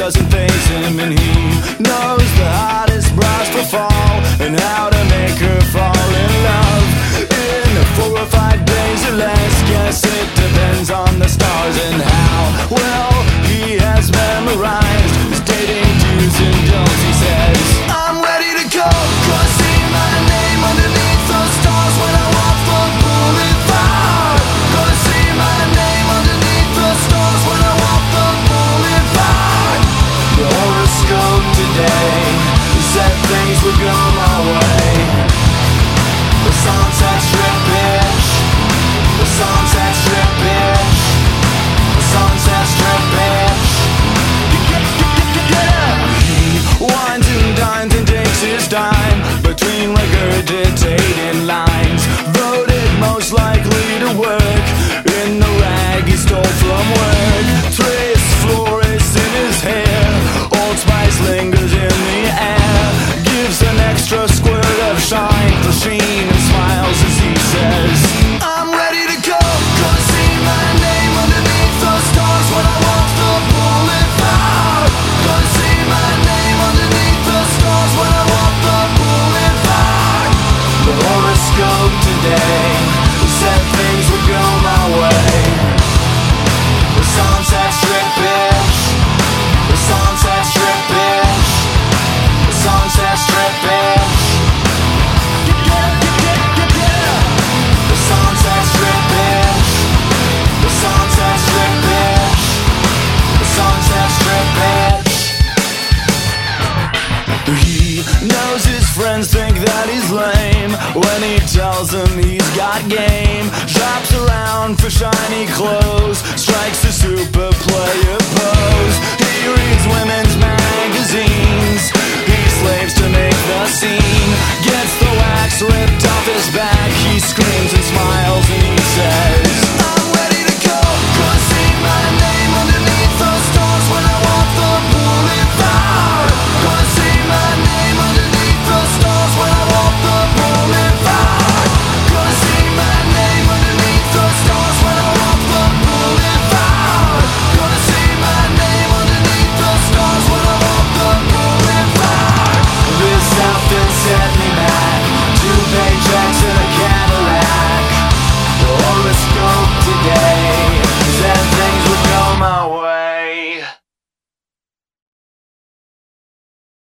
doesn't faze him, and he knows the hottest bras for fall and how to make her fall in love in four or five days or less. Guess it depends on the stars and how well horoscope today said things would go my way. The strip, bitch. The strip, bitch. The strip, bitch. And dines and takes his time between regurgitating lines. Horoscope tells them he's got game. Shops around for shiny clothes, strikes a super